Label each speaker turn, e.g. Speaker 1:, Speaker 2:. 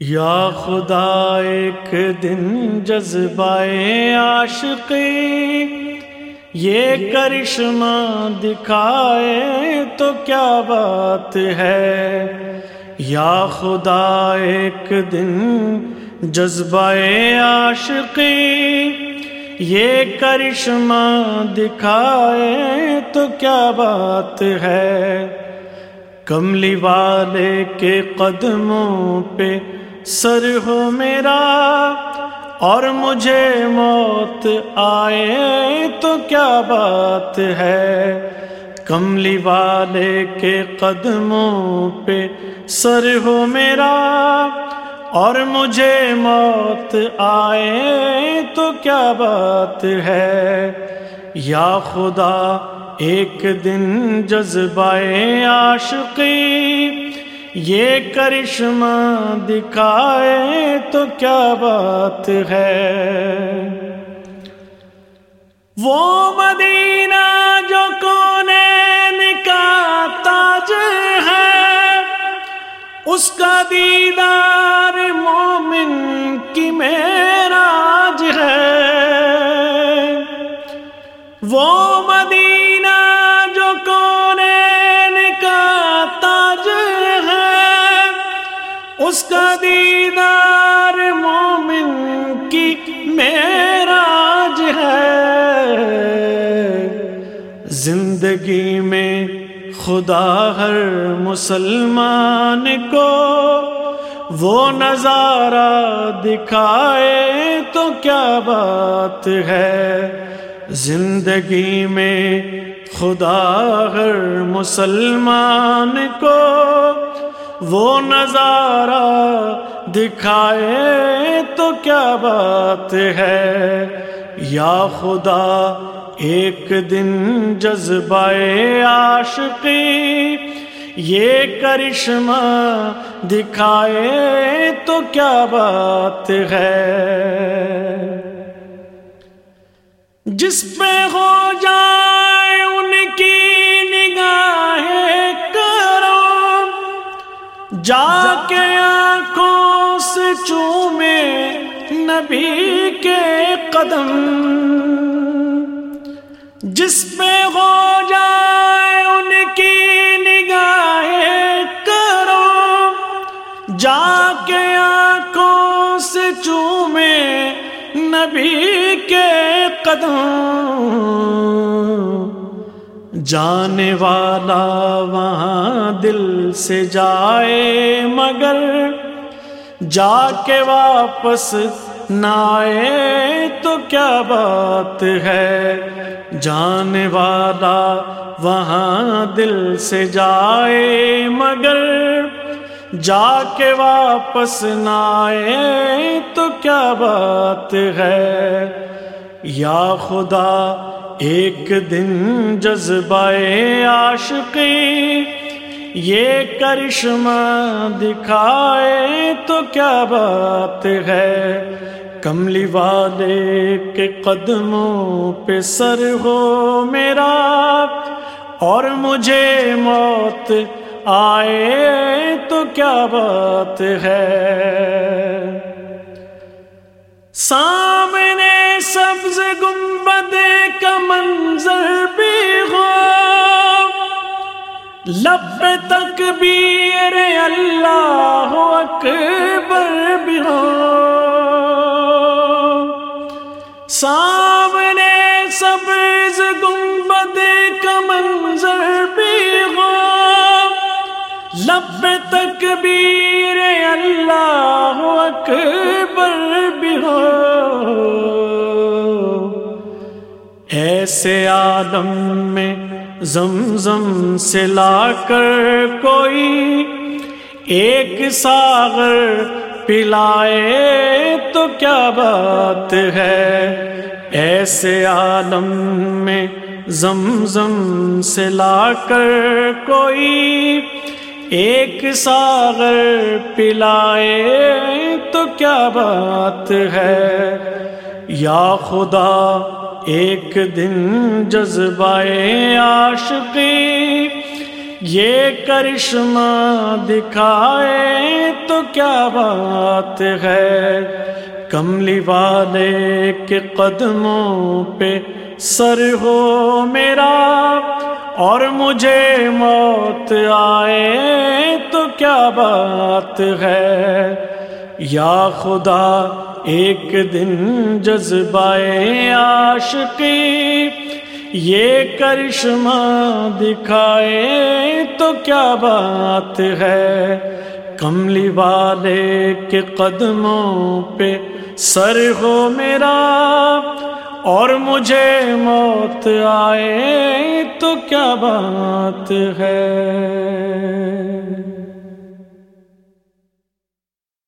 Speaker 1: یا خدا ایک دن جذبائے عاشقی یہ کرشمہ دکھائے تو کیا بات ہے؟ یا خدا ایک دن جذبائے عاشقی یہ کرشمہ دکھائے تو کیا بات ہے؟ کملی والے کے قدموں پہ سر ہو میرا اور مجھے موت آئے تو کیا بات ہے؟ کملی والے کے قدموں پہ سر ہو میرا اور مجھے موت آئے تو کیا بات ہے؟ یا خدا، ایک دن جذبائے عاشقی یہ کرشمہ دکھائے تو کیا بات ہے؟ وہ مدینہ جو کونے کا تاج ہے، اس کا دیدار اس کا دیدار مومن کی میراج ہے۔ زندگی میں خدا ہر مسلمان کو وہ نظارہ دکھائے تو کیا بات ہے؟ زندگی میں خدا ہر مسلمان کو وہ نظارہ دکھائے تو کیا بات ہے؟ یا خدا، ایک دن جذبائے عاشقی، یہ کرشمہ دکھائے تو کیا بات ہے؟ جس پہ ہو جائے جا کے آنکھوں سے چومے نبی کے قدم۔ جس پہ ہو جائے ان کی نگاہیں کرو۔ جا کے آنکھوں سے چومے نبی کے قدم۔ جانے والا وہاں دل سے جائے، مگر جا کے واپس نہ آئے تو کیا بات ہے؟ جانے والا وہاں دل سے جائے، مگر جا کے واپس نہ آئے تو کیا بات ہے؟ یا خدا ایک دن جذبائے عاشقی، یہ کرشمہ دکھائے تو کیا بات ہے؟ کملی والے کے قدموں پہ سر ہو میرا، اور مجھے موت آئے تو کیا بات ہے؟ سامنے سبز گنبد کا منظر بھی ہو۔ لب تک بھی اللہ اکبر بھی ہو۔ سامنے سبز گنبد کا منظر بھی ہو۔ لب تک بھی اللہ اکبر بھی ہو۔ ایسے عالم میں زمزم سے لا کر کوئی ایک ساغر پلائے تو کیا بات ہے؟ ایسے عالم میں زمزم سے لا کر کوئی ایک ساغر پلائے تو کیا بات ہے؟ یا خدا ایک دن جذبائے عاشقی، یہ کرشمہ دکھائے تو کیا بات ہے؟ کملی والے کے قدموں پہ سر ہو میرا اور مجھے موت آئے تو کیا بات ہے؟ یا خدا ایک دن جذبائے عاشقی یہ کرشمہ دکھائے تو کیا بات ہے؟ کملی والے کے قدموں پہ سر ہو میرا اور مجھے موت آئے تو کیا بات ہے؟